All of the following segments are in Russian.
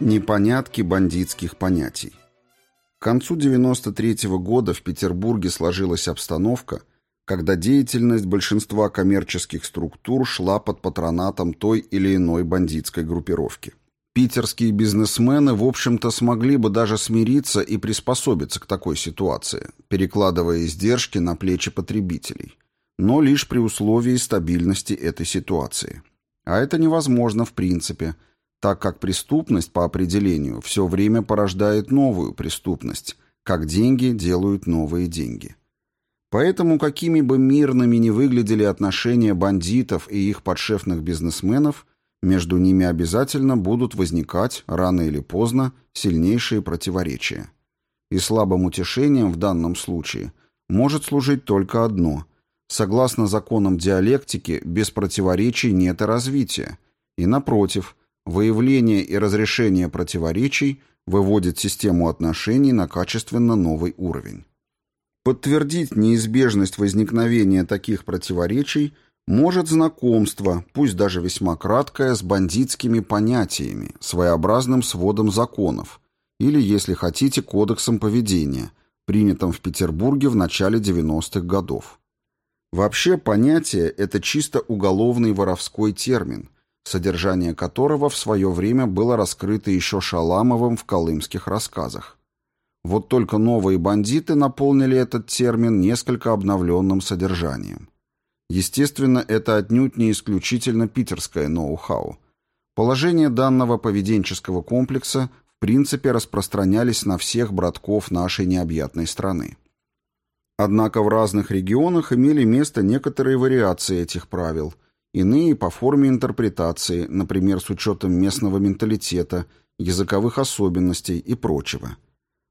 Непонятки бандитских понятий. К концу 93 -го года в Петербурге сложилась обстановка, когда деятельность большинства коммерческих структур шла под патронатом той или иной бандитской группировки. Питерские бизнесмены, в общем-то, смогли бы даже смириться и приспособиться к такой ситуации, перекладывая издержки на плечи потребителей, но лишь при условии стабильности этой ситуации. А это невозможно в принципе – так как преступность по определению все время порождает новую преступность, как деньги делают новые деньги. Поэтому какими бы мирными ни выглядели отношения бандитов и их подшефных бизнесменов, между ними обязательно будут возникать, рано или поздно, сильнейшие противоречия. И слабым утешением в данном случае может служить только одно. Согласно законам диалектики, без противоречий нет и развития. И напротив – Выявление и разрешение противоречий выводит систему отношений на качественно новый уровень. Подтвердить неизбежность возникновения таких противоречий может знакомство, пусть даже весьма краткое, с бандитскими понятиями, своеобразным сводом законов или, если хотите, кодексом поведения, принятым в Петербурге в начале 90-х годов. Вообще понятие – это чисто уголовный воровской термин, содержание которого в свое время было раскрыто еще Шаламовым в колымских рассказах. Вот только новые бандиты наполнили этот термин несколько обновленным содержанием. Естественно, это отнюдь не исключительно питерское ноу-хау. Положения данного поведенческого комплекса в принципе распространялись на всех братков нашей необъятной страны. Однако в разных регионах имели место некоторые вариации этих правил – Иные по форме интерпретации, например, с учетом местного менталитета, языковых особенностей и прочего.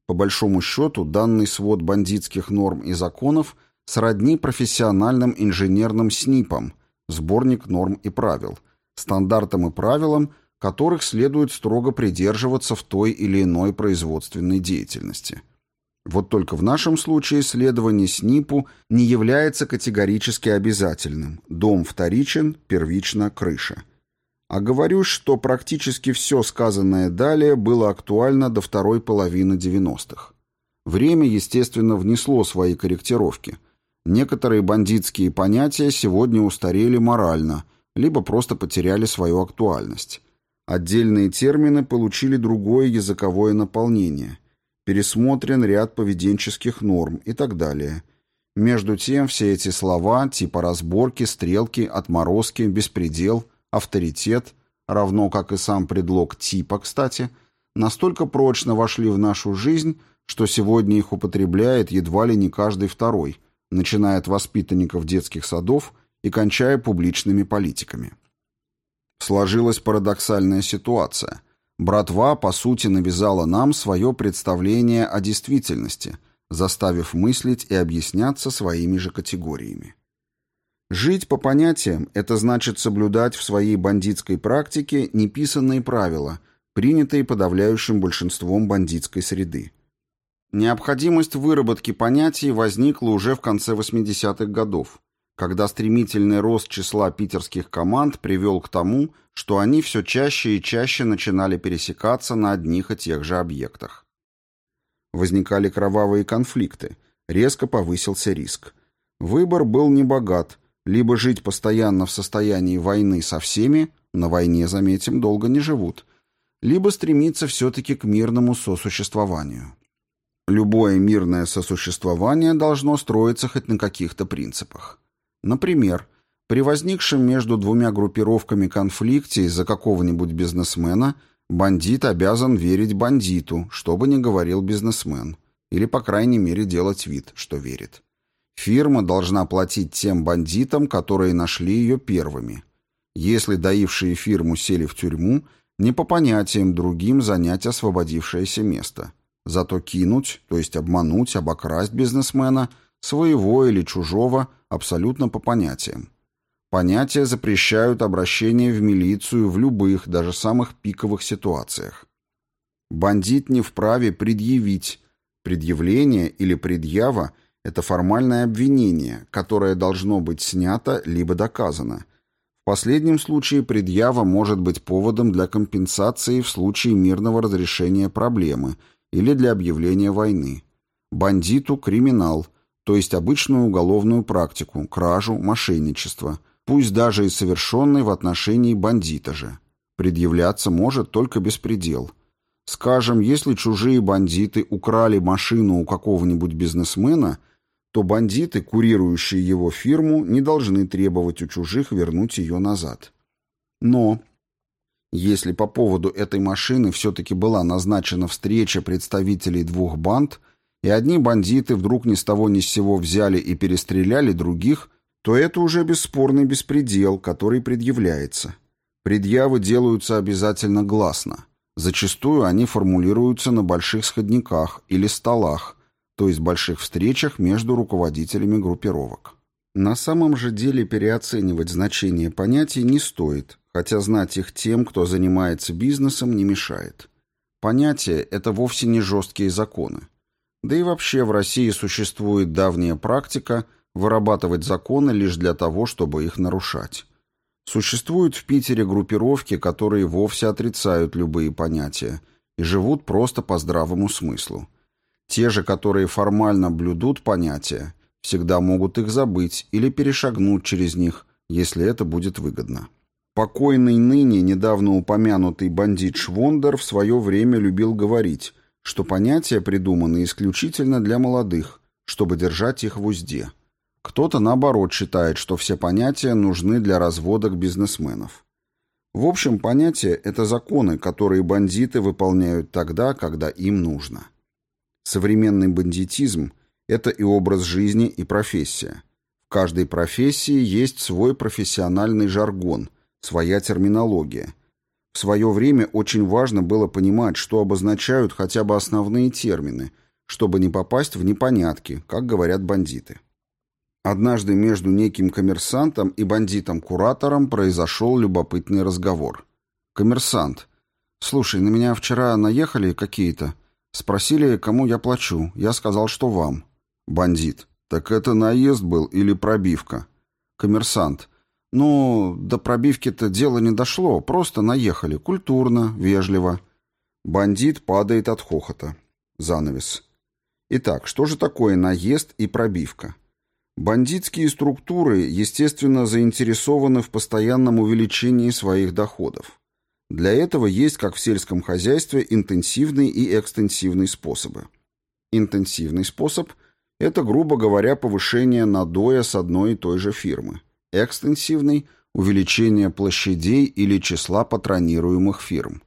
По большому счету, данный свод бандитских норм и законов сродни профессиональным инженерным СНИПам, сборник норм и правил, стандартам и правилам, которых следует строго придерживаться в той или иной производственной деятельности – вот только в нашем случае следование СНИПу не является категорически обязательным. Дом вторичен, первично крыша. А говорю, что практически все сказанное далее было актуально до второй половины 90-х. Время, естественно, внесло свои корректировки. Некоторые бандитские понятия сегодня устарели морально, либо просто потеряли свою актуальность. Отдельные термины получили другое языковое наполнение – пересмотрен ряд поведенческих норм и так далее. Между тем, все эти слова, типа разборки, стрелки, отморозки, беспредел, авторитет, равно как и сам предлог типа, кстати, настолько прочно вошли в нашу жизнь, что сегодня их употребляет едва ли не каждый второй, начиная от воспитанников детских садов и кончая публичными политиками. Сложилась парадоксальная ситуация – Братва, по сути, навязала нам свое представление о действительности, заставив мыслить и объясняться своими же категориями. Жить по понятиям – это значит соблюдать в своей бандитской практике неписанные правила, принятые подавляющим большинством бандитской среды. Необходимость выработки понятий возникла уже в конце 80-х годов, когда стремительный рост числа питерских команд привел к тому, что они все чаще и чаще начинали пересекаться на одних и тех же объектах. Возникали кровавые конфликты, резко повысился риск. Выбор был небогат, либо жить постоянно в состоянии войны со всеми, на войне, заметим, долго не живут, либо стремиться все-таки к мирному сосуществованию. Любое мирное сосуществование должно строиться хоть на каких-то принципах. Например, при возникшем между двумя группировками конфликте из-за какого-нибудь бизнесмена бандит обязан верить бандиту, что бы ни говорил бизнесмен, или, по крайней мере, делать вид, что верит. Фирма должна платить тем бандитам, которые нашли ее первыми. Если доившие фирму сели в тюрьму, не по понятиям другим занять освободившееся место. Зато кинуть, то есть обмануть, обокрасть бизнесмена – своего или чужого, абсолютно по понятиям. Понятия запрещают обращение в милицию в любых, даже самых пиковых ситуациях. Бандит не вправе предъявить. Предъявление или предъява – это формальное обвинение, которое должно быть снято либо доказано. В последнем случае предъява может быть поводом для компенсации в случае мирного разрешения проблемы или для объявления войны. Бандиту – криминал, то есть обычную уголовную практику, кражу, мошенничество, пусть даже и совершенный в отношении бандита же. Предъявляться может только беспредел. Скажем, если чужие бандиты украли машину у какого-нибудь бизнесмена, то бандиты, курирующие его фирму, не должны требовать у чужих вернуть ее назад. Но если по поводу этой машины все-таки была назначена встреча представителей двух банд – и одни бандиты вдруг ни с того ни с сего взяли и перестреляли других, то это уже бесспорный беспредел, который предъявляется. Предъявы делаются обязательно гласно. Зачастую они формулируются на больших сходниках или столах, то есть больших встречах между руководителями группировок. На самом же деле переоценивать значение понятий не стоит, хотя знать их тем, кто занимается бизнесом, не мешает. Понятия – это вовсе не жесткие законы. Да и вообще в России существует давняя практика вырабатывать законы лишь для того, чтобы их нарушать. Существуют в Питере группировки, которые вовсе отрицают любые понятия и живут просто по здравому смыслу. Те же, которые формально блюдут понятия, всегда могут их забыть или перешагнуть через них, если это будет выгодно. Покойный ныне недавно упомянутый бандит Швондер в свое время любил говорить, что понятия придуманы исключительно для молодых, чтобы держать их в узде. Кто-то, наоборот, считает, что все понятия нужны для разводок бизнесменов. В общем, понятия – это законы, которые бандиты выполняют тогда, когда им нужно. Современный бандитизм – это и образ жизни, и профессия. В каждой профессии есть свой профессиональный жаргон, своя терминология – в свое время очень важно было понимать, что обозначают хотя бы основные термины, чтобы не попасть в непонятки, как говорят бандиты. Однажды между неким коммерсантом и бандитом-куратором произошел любопытный разговор. Коммерсант. «Слушай, на меня вчера наехали какие-то. Спросили, кому я плачу. Я сказал, что вам». Бандит. «Так это наезд был или пробивка?» Коммерсант. «Ну, до пробивки-то дело не дошло, просто наехали, культурно, вежливо». Бандит падает от хохота. Занавес. Итак, что же такое наезд и пробивка? Бандитские структуры, естественно, заинтересованы в постоянном увеличении своих доходов. Для этого есть, как в сельском хозяйстве, интенсивный и экстенсивный способы. Интенсивный способ – это, грубо говоря, повышение надоя с одной и той же фирмы – Экстенсивный – увеличение площадей или числа патронируемых фирм.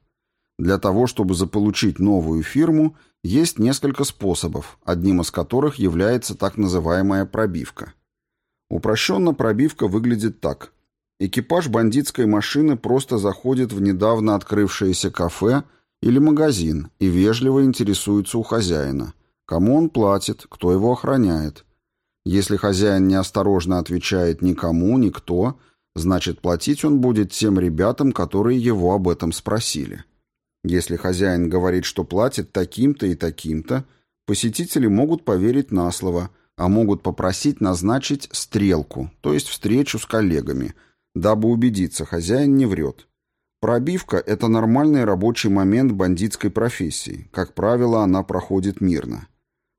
Для того, чтобы заполучить новую фирму, есть несколько способов, одним из которых является так называемая пробивка. Упрощенно пробивка выглядит так. Экипаж бандитской машины просто заходит в недавно открывшееся кафе или магазин и вежливо интересуется у хозяина, кому он платит, кто его охраняет, если хозяин неосторожно отвечает никому, никто, значит платить он будет тем ребятам, которые его об этом спросили. Если хозяин говорит, что платит таким-то и таким-то, посетители могут поверить на слово, а могут попросить назначить стрелку, то есть встречу с коллегами, дабы убедиться, хозяин не врет. Пробивка – это нормальный рабочий момент бандитской профессии. Как правило, она проходит мирно.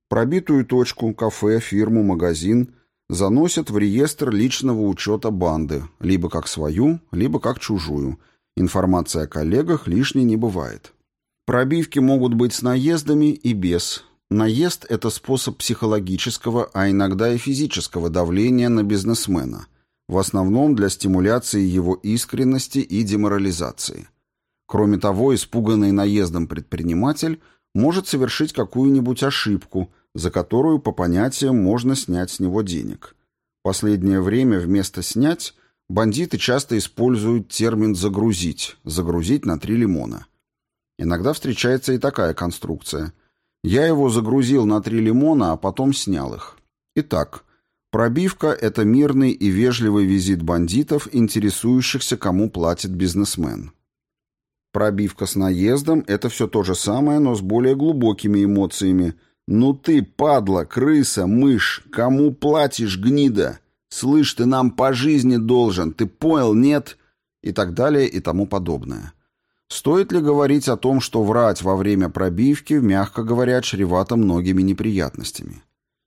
Пробитую точку, кафе, фирму, магазин заносят в реестр личного учета банды, либо как свою, либо как чужую. Информация о коллегах лишней не бывает. Пробивки могут быть с наездами и без. Наезд – это способ психологического, а иногда и физического давления на бизнесмена, в основном для стимуляции его искренности и деморализации. Кроме того, испуганный наездом предприниматель – может совершить какую-нибудь ошибку, за которую по понятиям можно снять с него денег. Последнее время вместо «снять» бандиты часто используют термин «загрузить», «загрузить на три лимона». Иногда встречается и такая конструкция. Я его загрузил на три лимона, а потом снял их. Итак, пробивка – это мирный и вежливый визит бандитов, интересующихся, кому платит бизнесмен. Пробивка с наездом – это все то же самое, но с более глубокими эмоциями. «Ну ты, падла, крыса, мышь, кому платишь, гнида?» «Слышь, ты нам по жизни должен, ты понял, нет?» и так далее и тому подобное. Стоит ли говорить о том, что врать во время пробивки, мягко говоря, чревато многими неприятностями?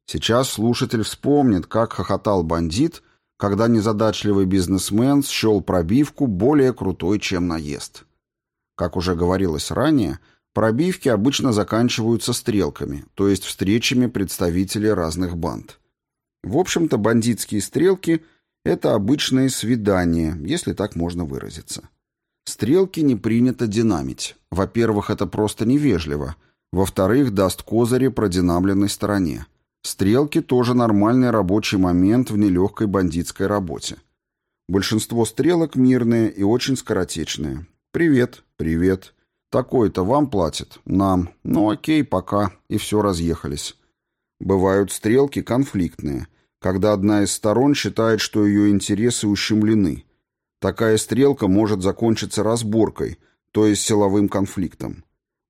Сейчас слушатель вспомнит, как хохотал бандит, когда незадачливый бизнесмен счел пробивку более крутой, чем наезд. Как уже говорилось ранее, пробивки обычно заканчиваются стрелками, то есть встречами представителей разных банд. В общем-то, бандитские стрелки – это обычные свидания, если так можно выразиться. Стрелки не принято динамить. Во-первых, это просто невежливо. Во-вторых, даст козыри продинамленной стороне. Стрелки тоже нормальный рабочий момент в нелегкой бандитской работе. Большинство стрелок мирные и очень скоротечные. «Привет, привет. Такой-то вам платит? Нам. Ну окей, пока». И все разъехались. Бывают стрелки конфликтные, когда одна из сторон считает, что ее интересы ущемлены – Такая стрелка может закончиться разборкой, то есть силовым конфликтом.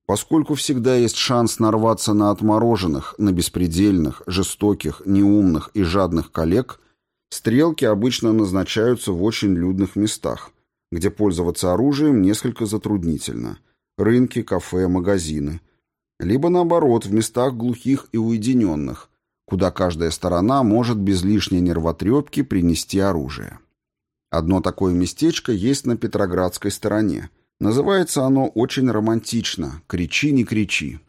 Поскольку всегда есть шанс нарваться на отмороженных, на беспредельных, жестоких, неумных и жадных коллег, стрелки обычно назначаются в очень людных местах, где пользоваться оружием несколько затруднительно. Рынки, кафе, магазины. Либо наоборот, в местах глухих и уединенных, куда каждая сторона может без лишней нервотрепки принести оружие. Одно такое местечко есть на Петроградской стороне. Называется оно очень романтично «Кричи, не кричи».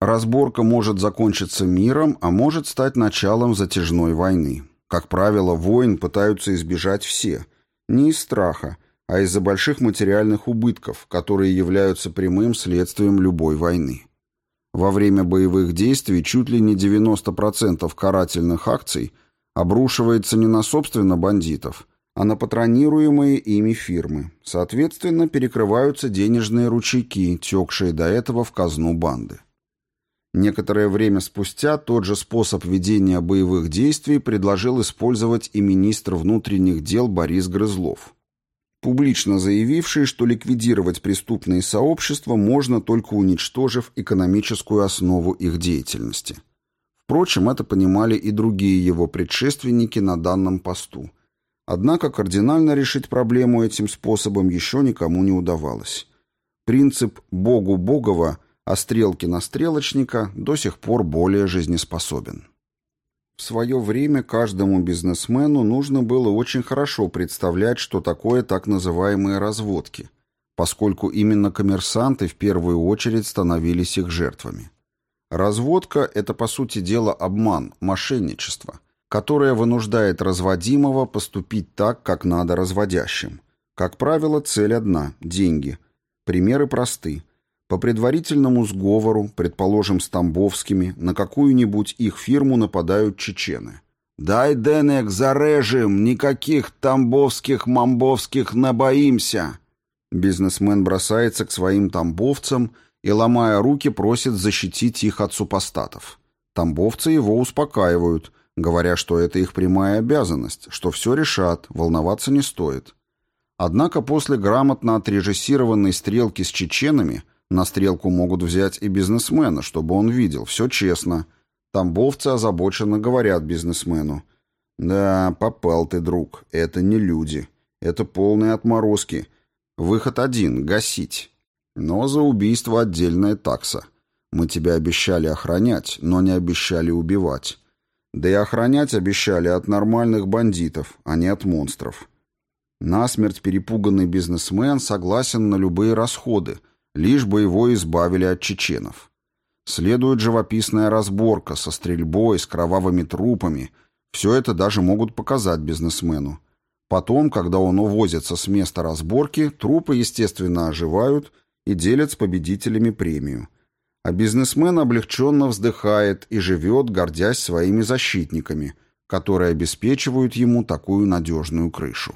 Разборка может закончиться миром, а может стать началом затяжной войны. Как правило, войн пытаются избежать все. Не из страха, а из-за больших материальных убытков, которые являются прямым следствием любой войны. Во время боевых действий чуть ли не 90% карательных акций обрушивается не на собственно бандитов, а на патронируемые ими фирмы. Соответственно, перекрываются денежные ручейки, текшие до этого в казну банды. Некоторое время спустя тот же способ ведения боевых действий предложил использовать и министр внутренних дел Борис Грызлов, публично заявивший, что ликвидировать преступные сообщества можно только уничтожив экономическую основу их деятельности. Впрочем, это понимали и другие его предшественники на данном посту – Однако кардинально решить проблему этим способом еще никому не удавалось. Принцип «Богу Богова», а стрелки на стрелочника до сих пор более жизнеспособен. В свое время каждому бизнесмену нужно было очень хорошо представлять, что такое так называемые разводки, поскольку именно коммерсанты в первую очередь становились их жертвами. Разводка – это, по сути дела, обман, мошенничество – которая вынуждает разводимого поступить так, как надо разводящим. Как правило, цель одна – деньги. Примеры просты. По предварительному сговору, предположим, с Тамбовскими, на какую-нибудь их фирму нападают чечены. «Дай денег, зарежем, никаких тамбовских, мамбовских набоимся!» Бизнесмен бросается к своим тамбовцам и, ломая руки, просит защитить их от супостатов. Тамбовцы его успокаивают – говоря, что это их прямая обязанность, что все решат, волноваться не стоит. Однако после грамотно отрежиссированной стрелки с чеченами на стрелку могут взять и бизнесмена, чтобы он видел, все честно. Тамбовцы озабоченно говорят бизнесмену. «Да, попал ты, друг, это не люди, это полные отморозки. Выход один — гасить. Но за убийство отдельная такса. Мы тебя обещали охранять, но не обещали убивать». Да и охранять обещали от нормальных бандитов, а не от монстров. Насмерть перепуганный бизнесмен согласен на любые расходы, лишь бы его избавили от чеченов. Следует живописная разборка со стрельбой, с кровавыми трупами. Все это даже могут показать бизнесмену. Потом, когда он увозится с места разборки, трупы, естественно, оживают и делят с победителями премию – а бизнесмен облегченно вздыхает и живет, гордясь своими защитниками, которые обеспечивают ему такую надежную крышу.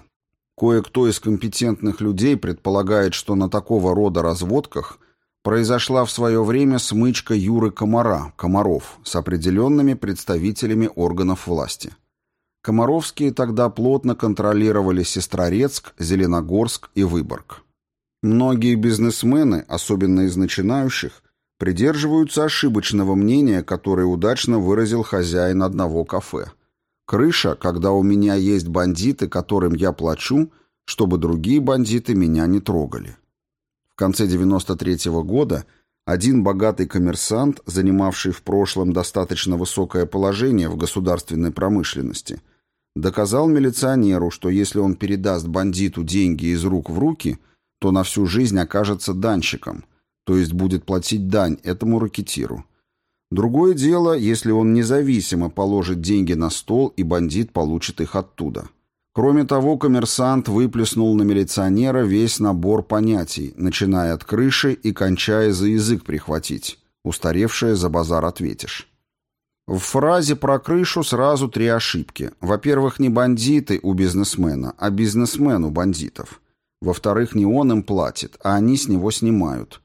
Кое-кто из компетентных людей предполагает, что на такого рода разводках произошла в свое время смычка Юры Комара, Комаров, с определенными представителями органов власти. Комаровские тогда плотно контролировали Сестрорецк, Зеленогорск и Выборг. Многие бизнесмены, особенно из начинающих, придерживаются ошибочного мнения, которое удачно выразил хозяин одного кафе. Крыша, когда у меня есть бандиты, которым я плачу, чтобы другие бандиты меня не трогали. В конце 93 -го года один богатый коммерсант, занимавший в прошлом достаточно высокое положение в государственной промышленности, доказал милиционеру, что если он передаст бандиту деньги из рук в руки, то на всю жизнь окажется данщиком, то есть будет платить дань этому ракетиру. Другое дело, если он независимо положит деньги на стол и бандит получит их оттуда. Кроме того, коммерсант выплеснул на милиционера весь набор понятий, начиная от крыши и кончая за язык прихватить. Устаревшее за базар ответишь. В фразе про крышу сразу три ошибки. Во-первых, не бандиты у бизнесмена, а бизнесмен у бандитов. Во-вторых, не он им платит, а они с него снимают.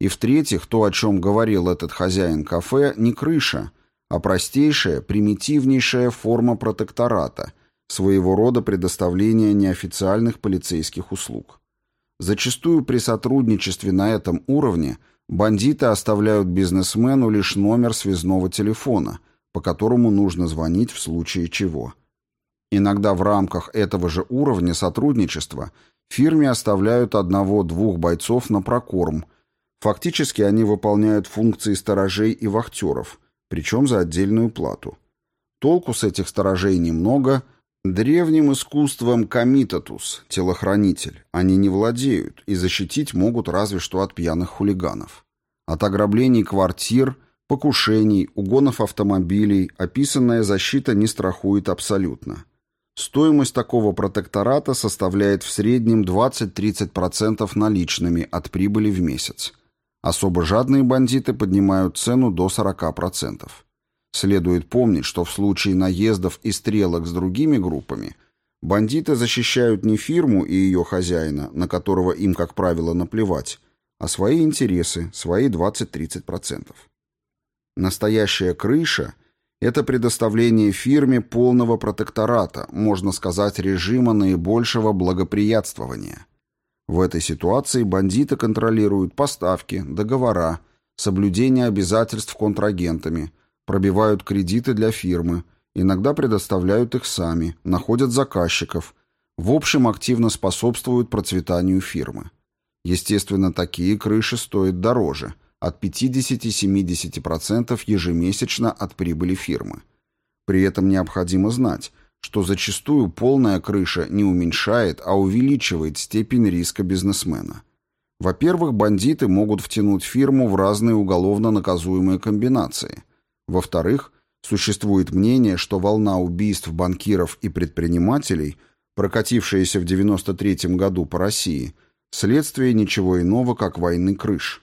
И в-третьих, то, о чем говорил этот хозяин кафе, не крыша, а простейшая, примитивнейшая форма протектората – своего рода предоставление неофициальных полицейских услуг. Зачастую при сотрудничестве на этом уровне бандиты оставляют бизнесмену лишь номер связного телефона, по которому нужно звонить в случае чего. Иногда в рамках этого же уровня сотрудничества фирме оставляют одного-двух бойцов на прокорм. Фактически они выполняют функции сторожей и вахтеров, причем за отдельную плату. Толку с этих сторожей немного – Древним искусством комитатус, телохранитель, они не владеют и защитить могут разве что от пьяных хулиганов. От ограблений квартир, покушений, угонов автомобилей описанная защита не страхует абсолютно. Стоимость такого протектората составляет в среднем 20-30% наличными от прибыли в месяц. Особо жадные бандиты поднимают цену до 40%. Следует помнить, что в случае наездов и стрелок с другими группами бандиты защищают не фирму и ее хозяина, на которого им, как правило, наплевать, а свои интересы, свои 20-30%. Настоящая крыша – это предоставление фирме полного протектората, можно сказать, режима наибольшего благоприятствования. В этой ситуации бандиты контролируют поставки, договора, соблюдение обязательств контрагентами – пробивают кредиты для фирмы, иногда предоставляют их сами, находят заказчиков, в общем активно способствуют процветанию фирмы. Естественно, такие крыши стоят дороже, от 50-70% ежемесячно от прибыли фирмы. При этом необходимо знать, что зачастую полная крыша не уменьшает, а увеличивает степень риска бизнесмена. Во-первых, бандиты могут втянуть фирму в разные уголовно наказуемые комбинации – во-вторых, существует мнение, что волна убийств банкиров и предпринимателей, прокатившаяся в 93 году по России, следствие ничего иного, как войны крыш.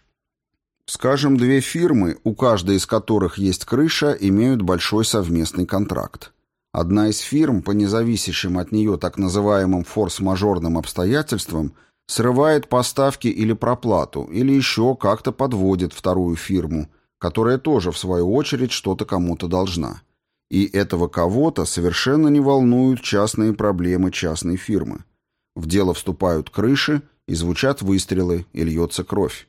Скажем, две фирмы, у каждой из которых есть крыша, имеют большой совместный контракт. Одна из фирм, по независящим от нее так называемым форс-мажорным обстоятельствам, срывает поставки или проплату, или еще как-то подводит вторую фирму, которая тоже, в свою очередь, что-то кому-то должна. И этого кого-то совершенно не волнуют частные проблемы частной фирмы. В дело вступают крыши, и звучат выстрелы, и льется кровь.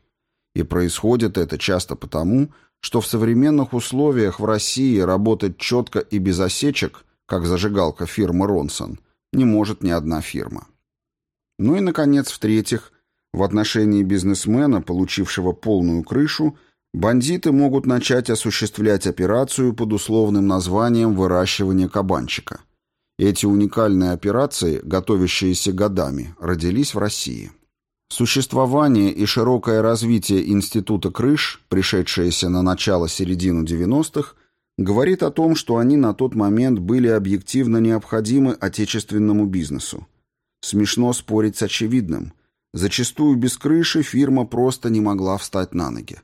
И происходит это часто потому, что в современных условиях в России работать четко и без осечек, как зажигалка фирмы «Ронсон», не может ни одна фирма. Ну и, наконец, в-третьих, в отношении бизнесмена, получившего полную крышу, Бандиты могут начать осуществлять операцию под условным названием выращивания кабанчика. Эти уникальные операции, готовящиеся годами, родились в России. Существование и широкое развитие Института крыш, пришедшееся на начало-середину 90-х, говорит о том, что они на тот момент были объективно необходимы отечественному бизнесу. Смешно спорить с очевидным. Зачастую без крыши фирма просто не могла встать на ноги.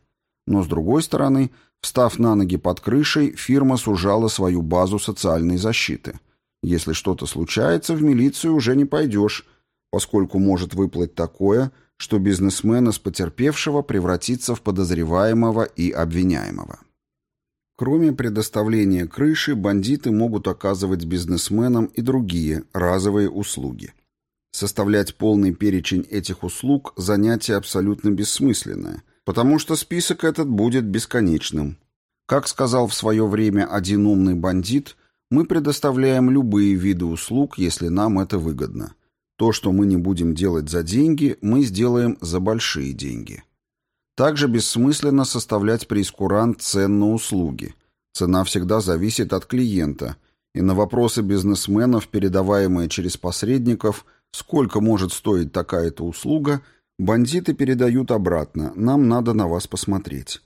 Но, с другой стороны, встав на ноги под крышей, фирма сужала свою базу социальной защиты. Если что-то случается, в милицию уже не пойдешь, поскольку может выплыть такое, что бизнесмен из потерпевшего превратится в подозреваемого и обвиняемого. Кроме предоставления крыши, бандиты могут оказывать бизнесменам и другие разовые услуги. Составлять полный перечень этих услуг – занятие абсолютно бессмысленное – потому что список этот будет бесконечным. Как сказал в свое время один умный бандит, Мы предоставляем любые виды услуг, если нам это выгодно. То, что мы не будем делать за деньги, мы сделаем за большие деньги. Также бессмысленно составлять прейскурант цен на услуги. Цена всегда зависит от клиента, и на вопросы бизнесменов, передаваемые через посредников, сколько может стоить такая-то услуга, бандиты передают обратно «нам надо на вас посмотреть».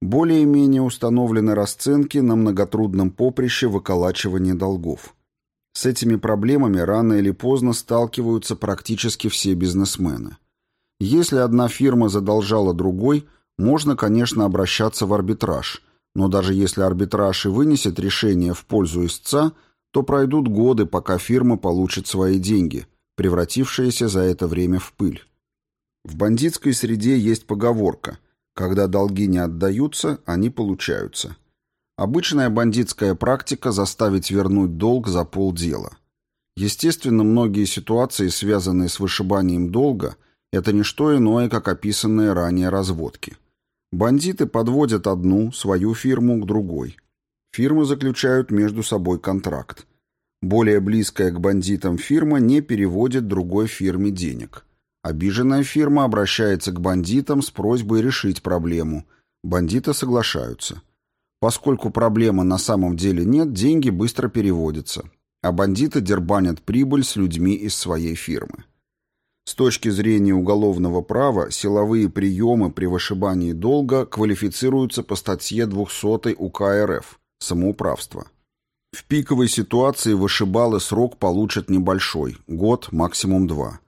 Более-менее установлены расценки на многотрудном поприще выколачивания долгов. С этими проблемами рано или поздно сталкиваются практически все бизнесмены. Если одна фирма задолжала другой, можно, конечно, обращаться в арбитраж, но даже если арбитраж и вынесет решение в пользу истца, то пройдут годы, пока фирма получит свои деньги, превратившиеся за это время в пыль. В бандитской среде есть поговорка «когда долги не отдаются, они получаются». Обычная бандитская практика заставить вернуть долг за полдела. Естественно, многие ситуации, связанные с вышибанием долга, это не что иное, как описанные ранее разводки. Бандиты подводят одну, свою фирму, к другой. Фирмы заключают между собой контракт. Более близкая к бандитам фирма не переводит другой фирме денег. Обиженная фирма обращается к бандитам с просьбой решить проблему. Бандиты соглашаются. Поскольку проблемы на самом деле нет, деньги быстро переводятся, а бандиты дербанят прибыль с людьми из своей фирмы. С точки зрения уголовного права, силовые приемы при вышибании долга квалифицируются по статье 200 УК РФ «Самоуправство». В пиковой ситуации вышибалы срок получат небольшой – год, максимум два.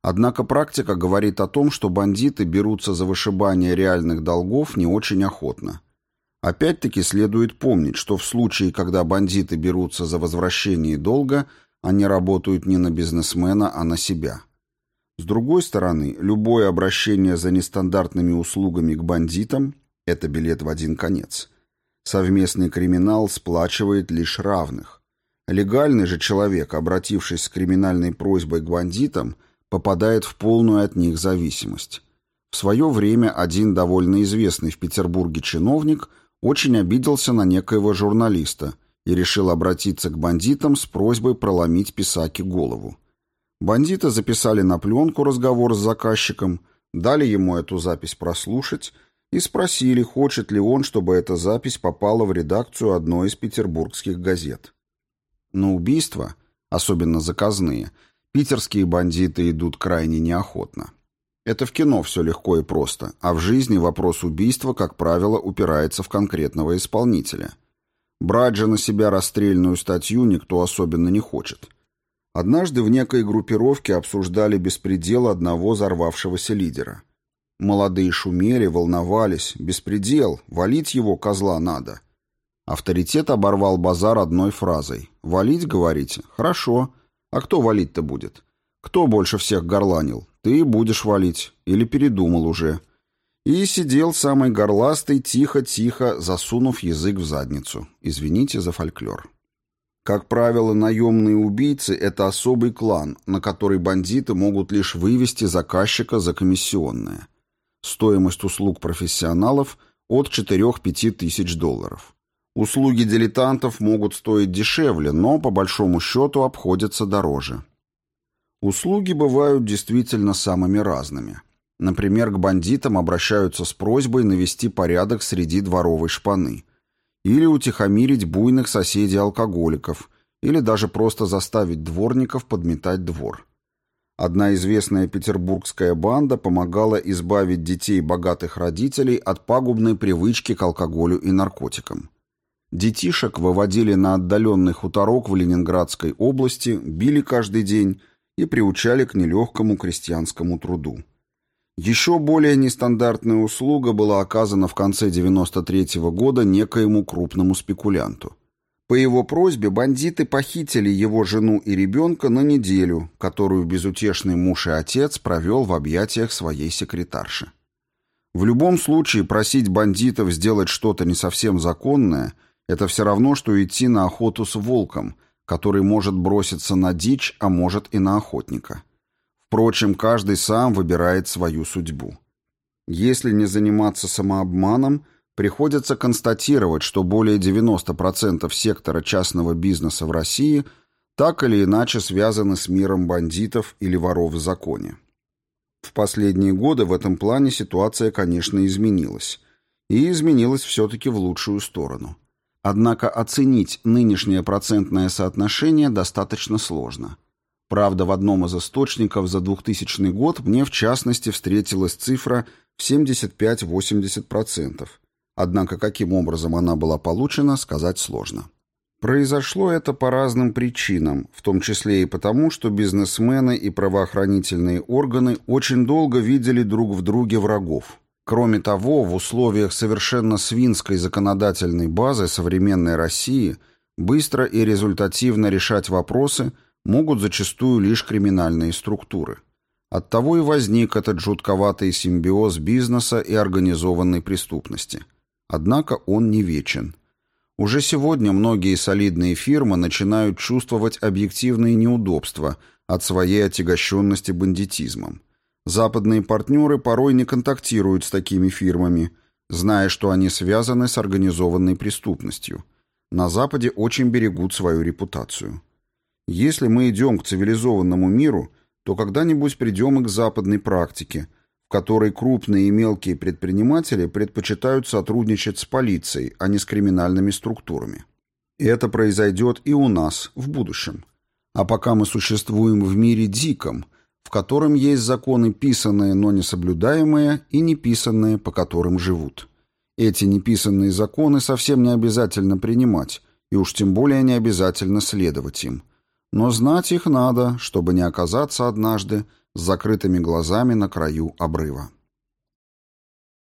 Однако практика говорит о том, что бандиты берутся за вышибание реальных долгов не очень охотно – Опять-таки следует помнить, что в случае, когда бандиты берутся за возвращение долга, они работают не на бизнесмена, а на себя. С другой стороны, любое обращение за нестандартными услугами к бандитам – это билет в один конец. Совместный криминал сплачивает лишь равных. Легальный же человек, обратившись с криминальной просьбой к бандитам, попадает в полную от них зависимость. В свое время один довольно известный в Петербурге чиновник – очень обиделся на некоего журналиста и решил обратиться к бандитам с просьбой проломить Писаки голову. Бандиты записали на пленку разговор с заказчиком, дали ему эту запись прослушать и спросили, хочет ли он, чтобы эта запись попала в редакцию одной из петербургских газет. На убийства, особенно заказные, питерские бандиты идут крайне неохотно. Это в кино все легко и просто, а в жизни вопрос убийства, как правило, упирается в конкретного исполнителя. Брать же на себя расстрельную статью никто особенно не хочет. Однажды в некой группировке обсуждали беспредел одного взорвавшегося лидера. Молодые шумели, волновались. Беспредел, валить его козла надо. Авторитет оборвал базар одной фразой. «Валить, говорите? Хорошо. А кто валить-то будет? Кто больше всех горланил? Ты будешь валить. Или передумал уже. И сидел самый горластый, тихо-тихо, засунув язык в задницу. Извините за фольклор. Как правило, наемные убийцы – это особый клан, на который бандиты могут лишь вывести заказчика за комиссионное. Стоимость услуг профессионалов – от 4-5 тысяч долларов. Услуги дилетантов могут стоить дешевле, но по большому счету обходятся дороже. Услуги бывают действительно самыми разными. Например, к бандитам обращаются с просьбой навести порядок среди дворовой шпаны. Или утихомирить буйных соседей-алкоголиков. Или даже просто заставить дворников подметать двор. Одна известная петербургская банда помогала избавить детей богатых родителей от пагубной привычки к алкоголю и наркотикам. Детишек выводили на отдаленный хуторок в Ленинградской области, били каждый день – и приучали к нелегкому крестьянскому труду. Еще более нестандартная услуга была оказана в конце 93 -го года некоему крупному спекулянту. По его просьбе бандиты похитили его жену и ребенка на неделю, которую безутешный муж и отец провел в объятиях своей секретарши. В любом случае просить бандитов сделать что-то не совсем законное – это все равно, что идти на охоту с волком – который может броситься на дичь, а может и на охотника. Впрочем, каждый сам выбирает свою судьбу. Если не заниматься самообманом, приходится констатировать, что более 90% сектора частного бизнеса в России так или иначе связаны с миром бандитов или воров в законе. В последние годы в этом плане ситуация, конечно, изменилась. И изменилась все-таки в лучшую сторону. Однако оценить нынешнее процентное соотношение достаточно сложно. Правда, в одном из источников за 2000 год мне в частности встретилась цифра в 75-80%. Однако каким образом она была получена, сказать сложно. Произошло это по разным причинам, в том числе и потому, что бизнесмены и правоохранительные органы очень долго видели друг в друге врагов. Кроме того, в условиях совершенно свинской законодательной базы современной России быстро и результативно решать вопросы могут зачастую лишь криминальные структуры. Оттого и возник этот жутковатый симбиоз бизнеса и организованной преступности. Однако он не вечен. Уже сегодня многие солидные фирмы начинают чувствовать объективные неудобства от своей отягощенности бандитизмом. Западные партнеры порой не контактируют с такими фирмами, зная, что они связаны с организованной преступностью. На Западе очень берегут свою репутацию. Если мы идем к цивилизованному миру, то когда-нибудь придем и к западной практике – которой крупные и мелкие предприниматели предпочитают сотрудничать с полицией, а не с криминальными структурами. И это произойдет и у нас в будущем. А пока мы существуем в мире диком, в котором есть законы писанные, но не соблюдаемые, и неписанные, по которым живут. Эти неписанные законы совсем не обязательно принимать, и уж тем более не обязательно следовать им. Но знать их надо, чтобы не оказаться однажды с закрытыми глазами на краю обрыва.